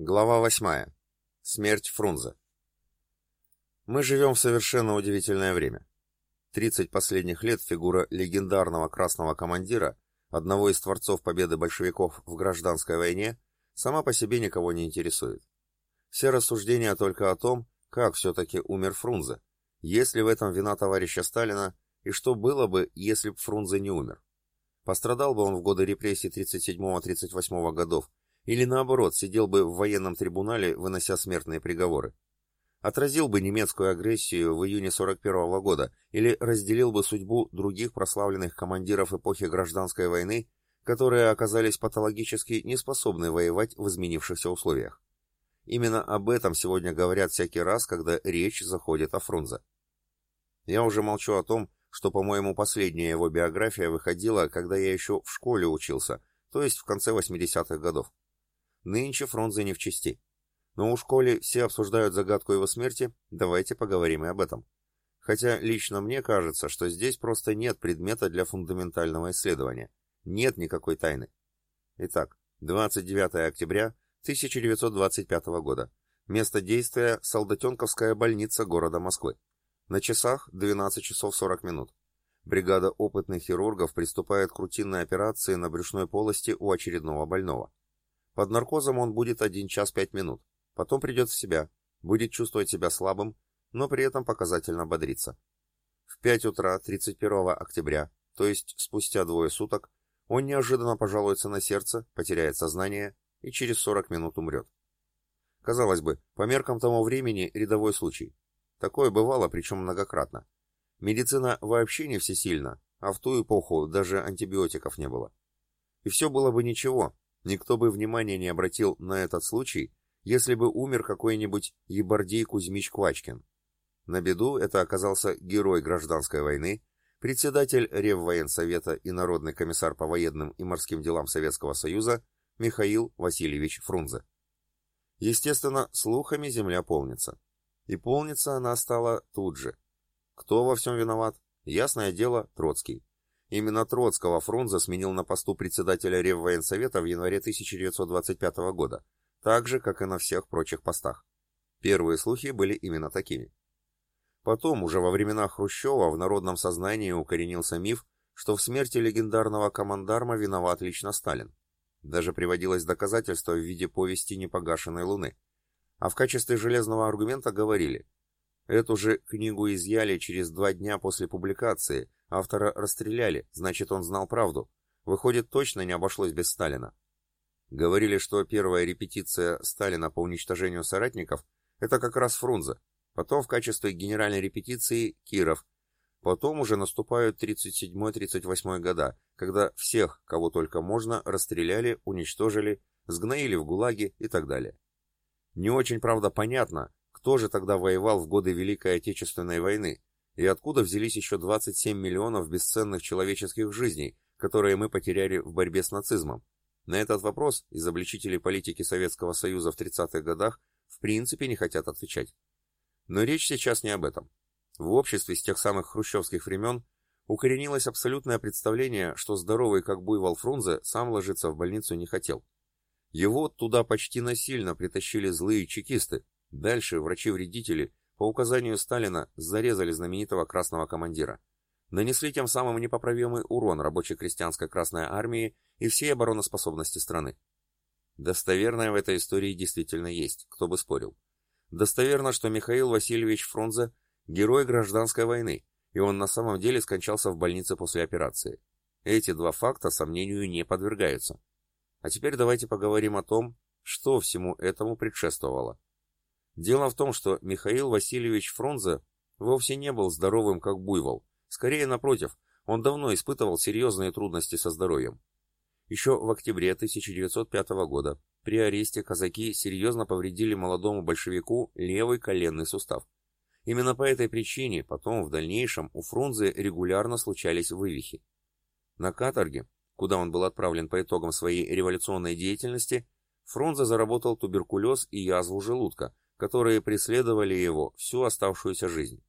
Глава 8. Смерть Фрунзе. Мы живем в совершенно удивительное время. 30 последних лет фигура легендарного красного командира, одного из творцов победы большевиков в гражданской войне, сама по себе никого не интересует. Все рассуждения только о том, как все-таки умер Фрунзе, есть ли в этом вина товарища Сталина, и что было бы, если б Фрунзе не умер. Пострадал бы он в годы репрессий 37-38 годов, или наоборот, сидел бы в военном трибунале, вынося смертные приговоры. Отразил бы немецкую агрессию в июне 41 -го года или разделил бы судьбу других прославленных командиров эпохи гражданской войны, которые оказались патологически неспособны воевать в изменившихся условиях. Именно об этом сегодня говорят всякий раз, когда речь заходит о Фрунзе. Я уже молчу о том, что, по-моему, последняя его биография выходила, когда я еще в школе учился, то есть в конце 80-х годов. Нынче Фрунзе не в чести. Но у школе все обсуждают загадку его смерти, давайте поговорим и об этом. Хотя лично мне кажется, что здесь просто нет предмета для фундаментального исследования. Нет никакой тайны. Итак, 29 октября 1925 года. Место действия – Солдатенковская больница города Москвы. На часах 12 часов 40 минут. Бригада опытных хирургов приступает к рутинной операции на брюшной полости у очередного больного. Под наркозом он будет 1 час 5 минут. Потом придет в себя, будет чувствовать себя слабым, но при этом показательно бодриться. В 5 утра 31 октября, то есть спустя двое суток, он неожиданно пожалуется на сердце, потеряет сознание и через 40 минут умрет. Казалось бы, по меркам того времени рядовой случай. Такое бывало, причем многократно. Медицина вообще не всесильна, а в ту эпоху даже антибиотиков не было. И все было бы ничего, Никто бы внимания не обратил на этот случай, если бы умер какой-нибудь Ебардей Кузьмич Квачкин. На беду это оказался герой гражданской войны, председатель Реввоенсовета и народный комиссар по военным и морским делам Советского Союза Михаил Васильевич Фрунзе. Естественно, слухами земля полнится. И полнится она стала тут же. Кто во всем виноват? Ясное дело, Троцкий. Именно Троцкого Фрунзе сменил на посту председателя Реввоенсовета в январе 1925 года, так же, как и на всех прочих постах. Первые слухи были именно такими. Потом, уже во времена Хрущева, в народном сознании укоренился миф, что в смерти легендарного командарма виноват лично Сталин. Даже приводилось доказательство в виде повести непогашенной луны. А в качестве железного аргумента говорили, эту же книгу изъяли через два дня после публикации, Автора расстреляли, значит, он знал правду. Выходит, точно не обошлось без Сталина. Говорили, что первая репетиция Сталина по уничтожению соратников – это как раз Фрунзе. Потом в качестве генеральной репетиции – Киров. Потом уже наступают 37-38 года, когда всех, кого только можно, расстреляли, уничтожили, сгноили в ГУЛАГе и так далее. Не очень, правда, понятно, кто же тогда воевал в годы Великой Отечественной войны, и откуда взялись еще 27 миллионов бесценных человеческих жизней, которые мы потеряли в борьбе с нацизмом? На этот вопрос изобличители политики Советского Союза в 30-х годах в принципе не хотят отвечать. Но речь сейчас не об этом. В обществе с тех самых хрущевских времен укоренилось абсолютное представление, что здоровый как буйвол Фрунзе сам ложиться в больницу не хотел. Его туда почти насильно притащили злые чекисты. Дальше врачи-вредители по указанию Сталина зарезали знаменитого красного командира. Нанесли тем самым непоправимый урон рабочей крестьянской Красной Армии и всей обороноспособности страны. Достоверное в этой истории действительно есть, кто бы спорил. Достоверно, что Михаил Васильевич Фрунзе – герой гражданской войны, и он на самом деле скончался в больнице после операции. Эти два факта сомнению не подвергаются. А теперь давайте поговорим о том, что всему этому предшествовало. Дело в том, что Михаил Васильевич Фрунзе вовсе не был здоровым как буйвол. Скорее, напротив, он давно испытывал серьезные трудности со здоровьем. Еще в октябре 1905 года при аресте казаки серьезно повредили молодому большевику левый коленный сустав. Именно по этой причине потом в дальнейшем у Фрунзе регулярно случались вывихи. На каторге, куда он был отправлен по итогам своей революционной деятельности, Фрунзе заработал туберкулез и язву желудка, которые преследовали его всю оставшуюся жизнь.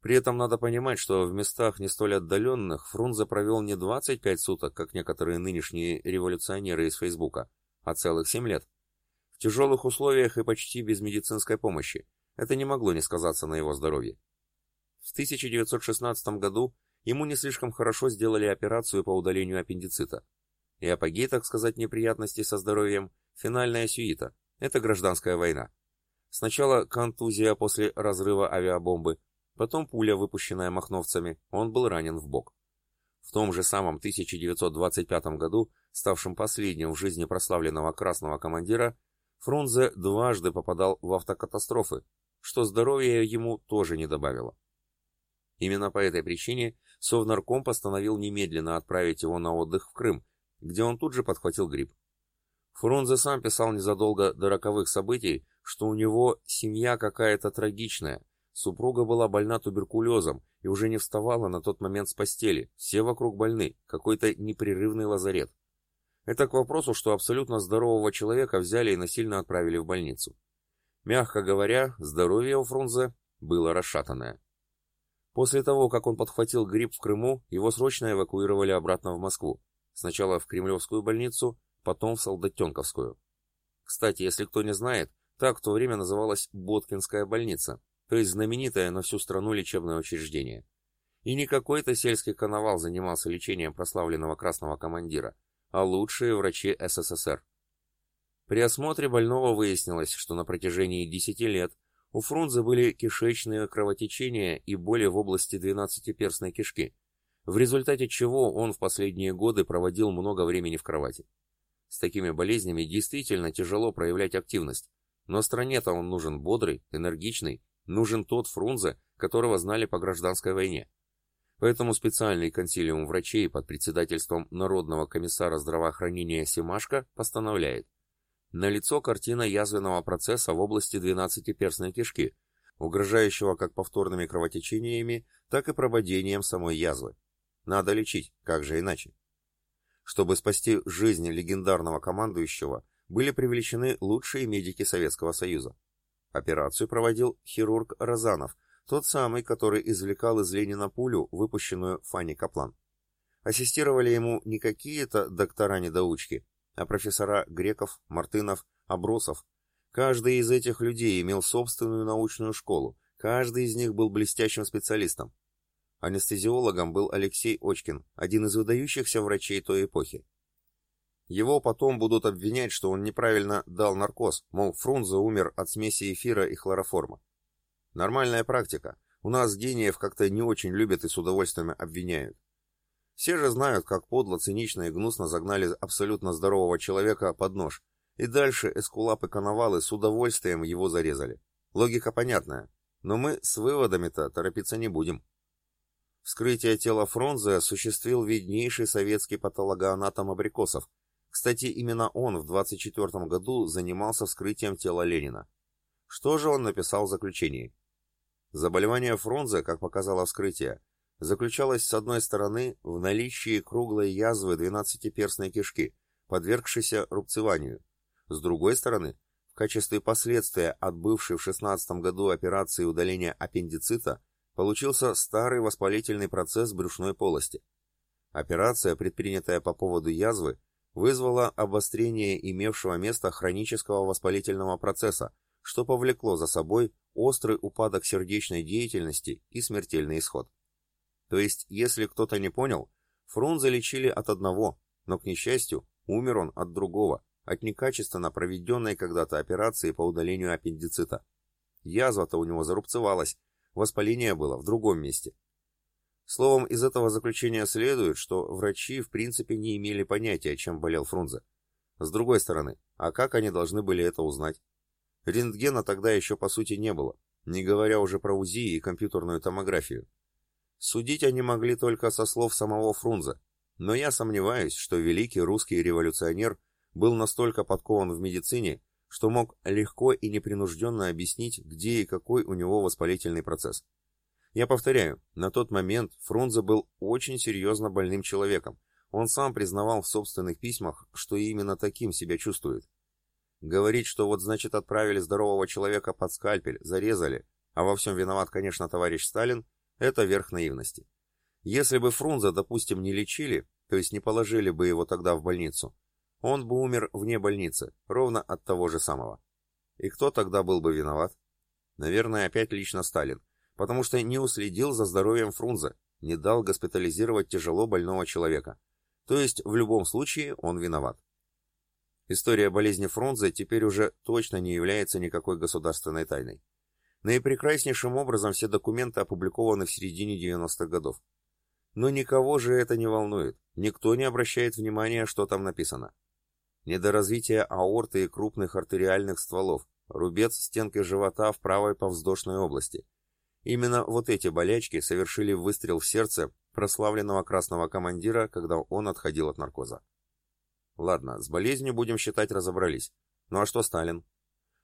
При этом надо понимать, что в местах не столь отдаленных Фрунзе провел не 25 суток, как некоторые нынешние революционеры из Фейсбука, а целых 7 лет. В тяжелых условиях и почти без медицинской помощи. Это не могло не сказаться на его здоровье. В 1916 году ему не слишком хорошо сделали операцию по удалению аппендицита. И апогей, так сказать, неприятностей со здоровьем – финальная сюита. Это гражданская война. Сначала контузия после разрыва авиабомбы, потом пуля, выпущенная махновцами, он был ранен в бок. В том же самом 1925 году, ставшем последним в жизни прославленного красного командира, Фрунзе дважды попадал в автокатастрофы, что здоровья ему тоже не добавило. Именно по этой причине Совнарком постановил немедленно отправить его на отдых в Крым, где он тут же подхватил грипп. Фрунзе сам писал незадолго до роковых событий, что у него семья какая-то трагичная, супруга была больна туберкулезом и уже не вставала на тот момент с постели, все вокруг больны, какой-то непрерывный лазарет. Это к вопросу, что абсолютно здорового человека взяли и насильно отправили в больницу. Мягко говоря, здоровье у Фрунзе было расшатанное. После того, как он подхватил грипп в Крыму, его срочно эвакуировали обратно в Москву. Сначала в Кремлевскую больницу, потом в Солдатенковскую. Кстати, если кто не знает, так в то время называлась Боткинская больница, то есть знаменитое на всю страну лечебное учреждение. И не какой-то сельский коновал занимался лечением прославленного красного командира, а лучшие врачи СССР. При осмотре больного выяснилось, что на протяжении 10 лет у Фрунзе были кишечные кровотечения и боли в области двенадцатиперстной кишки, в результате чего он в последние годы проводил много времени в кровати. С такими болезнями действительно тяжело проявлять активность, но стране-то он нужен бодрый, энергичный, нужен тот Фрунзе, которого знали по гражданской войне. Поэтому специальный консилиум врачей под председательством Народного комиссара здравоохранения Семашко постановляет Налицо картина язвенного процесса в области двенадцатиперстной кишки, угрожающего как повторными кровотечениями, так и прободением самой язвы. Надо лечить, как же иначе? Чтобы спасти жизнь легендарного командующего, были привлечены лучшие медики Советского Союза. Операцию проводил хирург Розанов, тот самый, который извлекал из Ленина пулю, выпущенную Фанни Каплан. Ассистировали ему не какие-то доктора-недоучки, а профессора Греков, Мартынов, Обросов. Каждый из этих людей имел собственную научную школу, каждый из них был блестящим специалистом. Анестезиологом был Алексей Очкин, один из выдающихся врачей той эпохи. Его потом будут обвинять, что он неправильно дал наркоз, мол, Фрунзе умер от смеси эфира и хлороформа. Нормальная практика. У нас гениев как-то не очень любят и с удовольствием обвиняют. Все же знают, как подло, цинично и гнусно загнали абсолютно здорового человека под нож, и дальше эскулапы-коновалы с удовольствием его зарезали. Логика понятная, но мы с выводами-то торопиться не будем. Вскрытие тела Фрунзе осуществил виднейший советский патологоанатом Абрикосов. Кстати, именно он в 24 году занимался вскрытием тела Ленина. Что же он написал в заключении? Заболевание Фрунзе, как показало вскрытие, заключалась с одной стороны в наличии круглой язвы двенадцатиперстной кишки, подвергшейся рубцеванию, с другой стороны, в качестве последствия от бывшей в 16 году операции удаления аппендицита получился старый воспалительный процесс брюшной полости. Операция, предпринятая по поводу язвы, вызвала обострение имевшего место хронического воспалительного процесса, что повлекло за собой острый упадок сердечной деятельности и смертельный исход. То есть, если кто-то не понял, Фрунзе лечили от одного, но, к несчастью, умер он от другого, от некачественно проведенной когда-то операции по удалению аппендицита. Язва-то у него зарубцевалась, воспаление было в другом месте. Словом, из этого заключения следует, что врачи в принципе не имели понятия, чем болел Фрунзе. С другой стороны, а как они должны были это узнать? Рентгена тогда еще по сути не было, не говоря уже про УЗИ и компьютерную томографию. Судить они могли только со слов самого Фрунзе, но я сомневаюсь, что великий русский революционер был настолько подкован в медицине, что мог легко и непринужденно объяснить, где и какой у него воспалительный процесс. Я повторяю, на тот момент Фрунзе был очень серьезно больным человеком. Он сам признавал в собственных письмах, что именно таким себя чувствует. Говорить, что вот значит отправили здорового человека под скальпель, зарезали, а во всем виноват, конечно, товарищ Сталин, это верх наивности. Если бы Фрунзе, допустим, не лечили, то есть не положили бы его тогда в больницу, он бы умер вне больницы, ровно от того же самого. И кто тогда был бы виноват? Наверное, опять лично Сталин, потому что не уследил за здоровьем Фрунзе, не дал госпитализировать тяжело больного человека. То есть, в любом случае, он виноват. История болезни Фрунзе теперь уже точно не является никакой государственной тайной. Наипрекраснейшим образом все документы опубликованы в середине 90-х годов. Но никого же это не волнует, никто не обращает внимания, что там написано. Недоразвитие аорты и крупных артериальных стволов, рубец стенки живота в правой повздошной области. Именно вот эти болячки совершили выстрел в сердце прославленного красного командира, когда он отходил от наркоза. Ладно, с болезнью будем считать разобрались. Ну а что Сталин?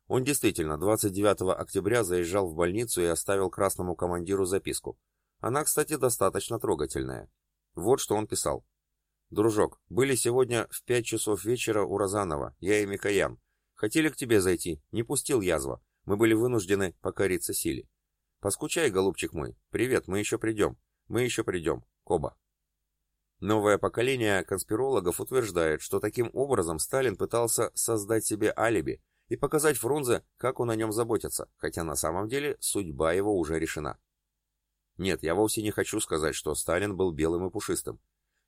Он действительно 29 октября заезжал в больницу и оставил красному командиру записку. Она, кстати, достаточно трогательная. Вот что он писал. «Дружок, были сегодня в пять часов вечера у Розанова, я и Микоян. Хотели к тебе зайти, не пустил язва. Мы были вынуждены покориться силе. Поскучай, голубчик мой. Привет, мы еще придем. Мы еще придем. Коба». Новое поколение конспирологов утверждает, что таким образом Сталин пытался создать себе алиби, и показать Фрунзе, как он о нем заботится, хотя на самом деле судьба его уже решена. Нет, я вовсе не хочу сказать, что Сталин был белым и пушистым.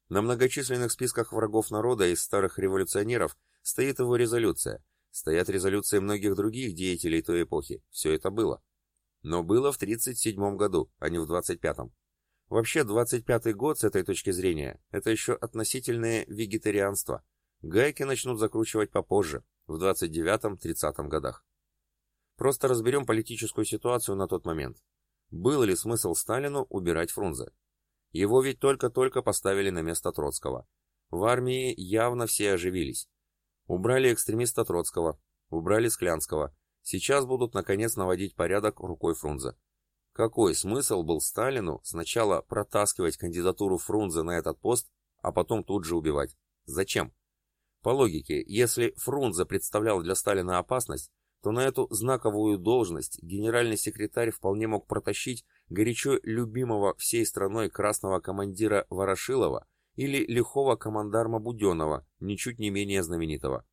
На многочисленных списках врагов народа из старых революционеров стоит его резолюция, стоят резолюции многих других деятелей той эпохи, все это было. Но было в 1937 году, а не в 25-м. Вообще, 25-й год с этой точки зрения – это еще относительное вегетарианство. Гайки начнут закручивать попозже, в 29-30 годах. Просто разберем политическую ситуацию на тот момент. Был ли смысл Сталину убирать Фрунзе? Его ведь только-только поставили на место Троцкого. В армии явно все оживились. Убрали экстремиста Троцкого, убрали Склянского. Сейчас будут наконец наводить порядок рукой Фрунзе. Какой смысл был Сталину сначала протаскивать кандидатуру Фрунзе на этот пост, а потом тут же убивать? Зачем? По логике, если Фрунзе представлял для Сталина опасность, то на эту знаковую должность генеральный секретарь вполне мог протащить горячо любимого всей страной красного командира Ворошилова или лихого командарма Буденова, ничуть не менее знаменитого.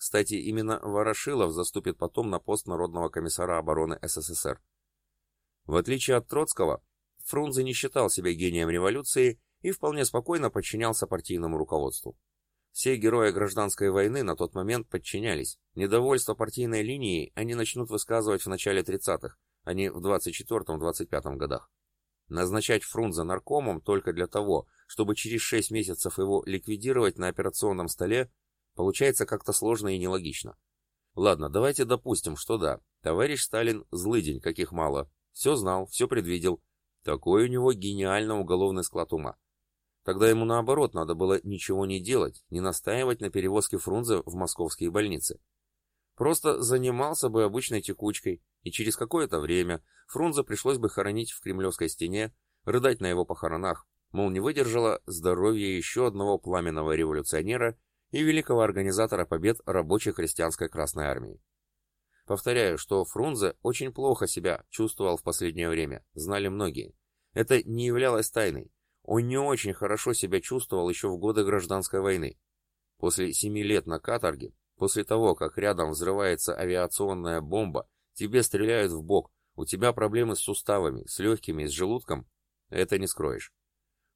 Кстати, именно Ворошилов заступит потом на пост Народного комиссара обороны СССР. В отличие от Троцкого, Фрунзе не считал себя гением революции и вполне спокойно подчинялся партийному руководству. Все герои гражданской войны на тот момент подчинялись. Недовольство партийной линией они начнут высказывать в начале 30-х, а не в 24-25 годах. Назначать Фрунзе наркомом только для того, чтобы через 6 месяцев его ликвидировать на операционном столе, получается как-то сложно и нелогично. Ладно, давайте допустим, что да, товарищ Сталин злыдень, каких мало. Все знал, все предвидел. Такой у него гениально уголовный склад ума. Тогда ему наоборот надо было ничего не делать, не настаивать на перевозке Фрунзе в московские больницы. Просто занимался бы обычной текучкой, и через какое-то время Фрунзе пришлось бы хоронить в Кремлевской стене, рыдать на его похоронах, мол, не выдержало здоровье еще одного пламенного революционера и великого организатора побед рабочей христианской Красной Армии. Повторяю, что Фрунзе очень плохо себя чувствовал в последнее время, знали многие. Это не являлось тайной. Он не очень хорошо себя чувствовал еще в годы гражданской войны. После семи лет на каторге, после того, как рядом взрывается авиационная бомба, тебе стреляют в бок, у тебя проблемы с суставами, с легкими, с желудком, это не скроешь.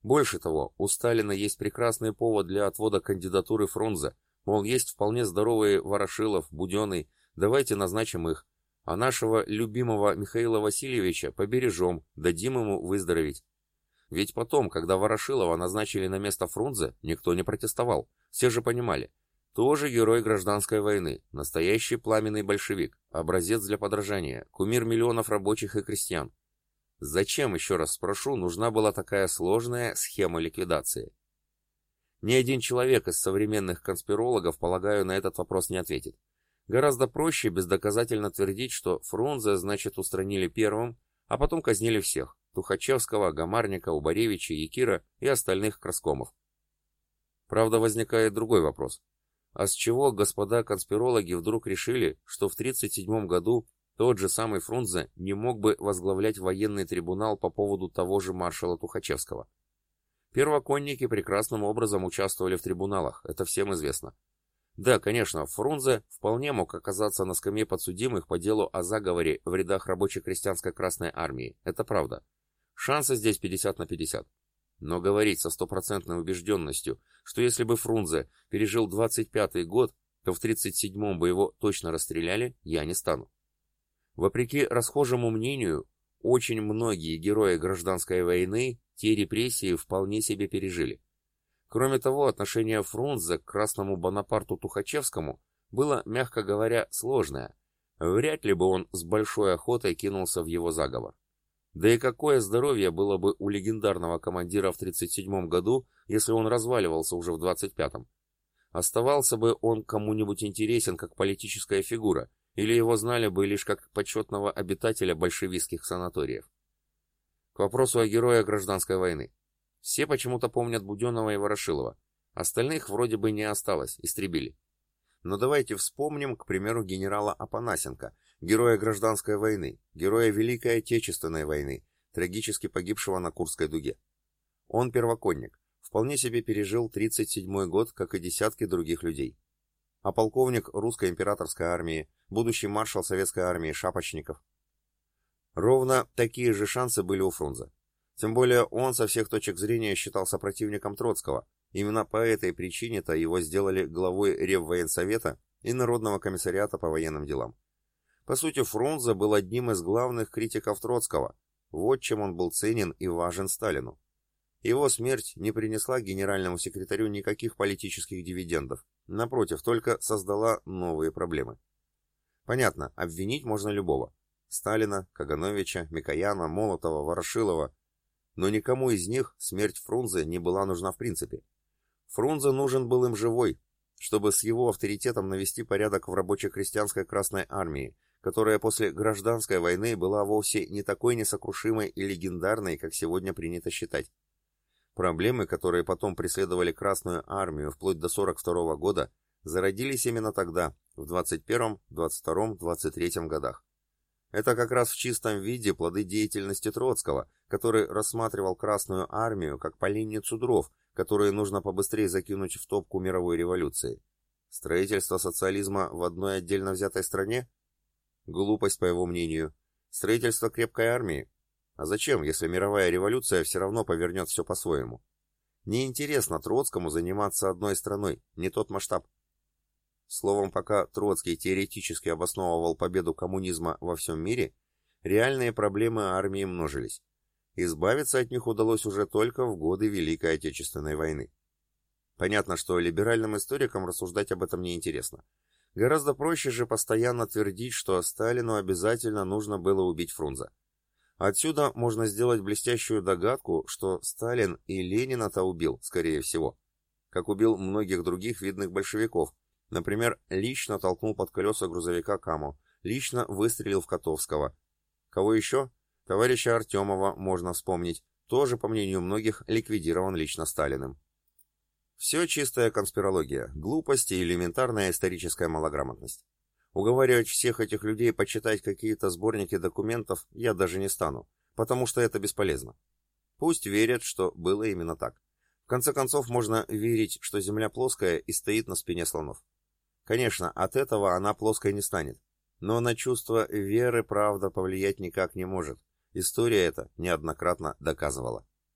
Больше того, у Сталина есть прекрасный повод для отвода кандидатуры Фрунзе, мол, есть вполне здоровые Ворошилов, Буденный, давайте назначим их, а нашего любимого Михаила Васильевича побережем, дадим ему выздороветь. Ведь потом, когда Ворошилова назначили на место Фрунзе, никто не протестовал. Все же понимали. Тоже герой гражданской войны, настоящий пламенный большевик, образец для подражания, кумир миллионов рабочих и крестьян. Зачем, еще раз спрошу, нужна была такая сложная схема ликвидации? Ни один человек из современных конспирологов, полагаю, на этот вопрос не ответит. Гораздо проще бездоказательно твердить, что Фрунзе, значит, устранили первым, а потом казнили всех. Тухачевского, Гамарника, Убаревича, Якира и остальных краскомов. Правда, возникает другой вопрос. А с чего господа конспирологи вдруг решили, что в 1937 году тот же самый Фрунзе не мог бы возглавлять военный трибунал по поводу того же маршала Тухачевского? Первоконники прекрасным образом участвовали в трибуналах, это всем известно. Да, конечно, Фрунзе вполне мог оказаться на скамье подсудимых по делу о заговоре в рядах рабоче-крестьянской Красной Армии. Это правда. Шансы здесь 50 на 50. Но говорить со стопроцентной убежденностью, что если бы Фрунзе пережил 25-й год, то в 37-м бы его точно расстреляли, я не стану. Вопреки расхожему мнению, очень многие герои гражданской войны те репрессии вполне себе пережили. Кроме того, отношение Фрунзе к красному Бонапарту Тухачевскому было, мягко говоря, сложное. Вряд ли бы он с большой охотой кинулся в его заговор. Да и какое здоровье было бы у легендарного командира в 37 году, если он разваливался уже в 25-м? Оставался бы он кому-нибудь интересен как политическая фигура, или его знали бы лишь как почетного обитателя большевистских санаториев. К вопросу о герое гражданской войны. Все почему-то помнят Буденного и Ворошилова. Остальных вроде бы не осталось, истребили. Но давайте вспомним, к примеру, генерала Апанасенко, героя гражданской войны, героя Великой Отечественной войны, трагически погибшего на Курской дуге. Он первоконник, вполне себе пережил 37-й год, как и десятки других людей а полковник русской императорской армии, будущий маршал советской армии Шапочников. Ровно такие же шансы были у Фрунзе. Тем более он со всех точек зрения считался противником Троцкого. Именно по этой причине-то его сделали главой Реввоенсовета и Народного комиссариата по военным делам. По сути, Фрунзе был одним из главных критиков Троцкого. Вот чем он был ценен и важен Сталину. Его смерть не принесла генеральному секретарю никаких политических дивидендов. Напротив, только создала новые проблемы. Понятно, обвинить можно любого. Сталина, Кагановича, Микояна, Молотова, Ворошилова. Но никому из них смерть Фрунзе не была нужна в принципе. Фрунзе нужен был им живой, чтобы с его авторитетом навести порядок в рабоче-крестьянской Красной Армии, которая после гражданской войны была вовсе не такой несокрушимой и легендарной, как сегодня принято считать. Проблемы, которые потом преследовали Красную Армию вплоть до 42 года, зародились именно тогда, в 21, 22, 23 годах. Это как раз в чистом виде плоды деятельности Троцкого, который рассматривал Красную Армию как поленницу дров, которые нужно побыстрее закинуть в топку мировой революции. Строительство социализма в одной отдельно взятой стране? Глупость, по его мнению. Строительство крепкой армии? А зачем, если мировая революция все равно повернет все по-своему? Неинтересно Троцкому заниматься одной страной, не тот масштаб. Словом, пока Троцкий теоретически обосновывал победу коммунизма во всем мире, реальные проблемы армии множились. Избавиться от них удалось уже только в годы Великой Отечественной войны. Понятно, что либеральным историкам рассуждать об этом неинтересно. Гораздо проще же постоянно твердить, что Сталину обязательно нужно было убить Фрунзе. Отсюда можно сделать блестящую догадку, что Сталин и Ленина-то убил, скорее всего, как убил многих других видных большевиков, например, лично толкнул под колеса грузовика Камо, лично выстрелил в Котовского. Кого еще? Товарища Артемова можно вспомнить, тоже, по мнению многих, ликвидирован лично Сталиным. Все чистая конспирология, глупость и элементарная историческая малограмотность. Уговаривать всех этих людей почитать какие-то сборники документов я даже не стану, потому что это бесполезно. Пусть верят, что было именно так. В конце концов, можно верить, что Земля плоская и стоит на спине слонов. Конечно, от этого она плоской не станет. Но на чувство веры правда повлиять никак не может. История это неоднократно доказывала.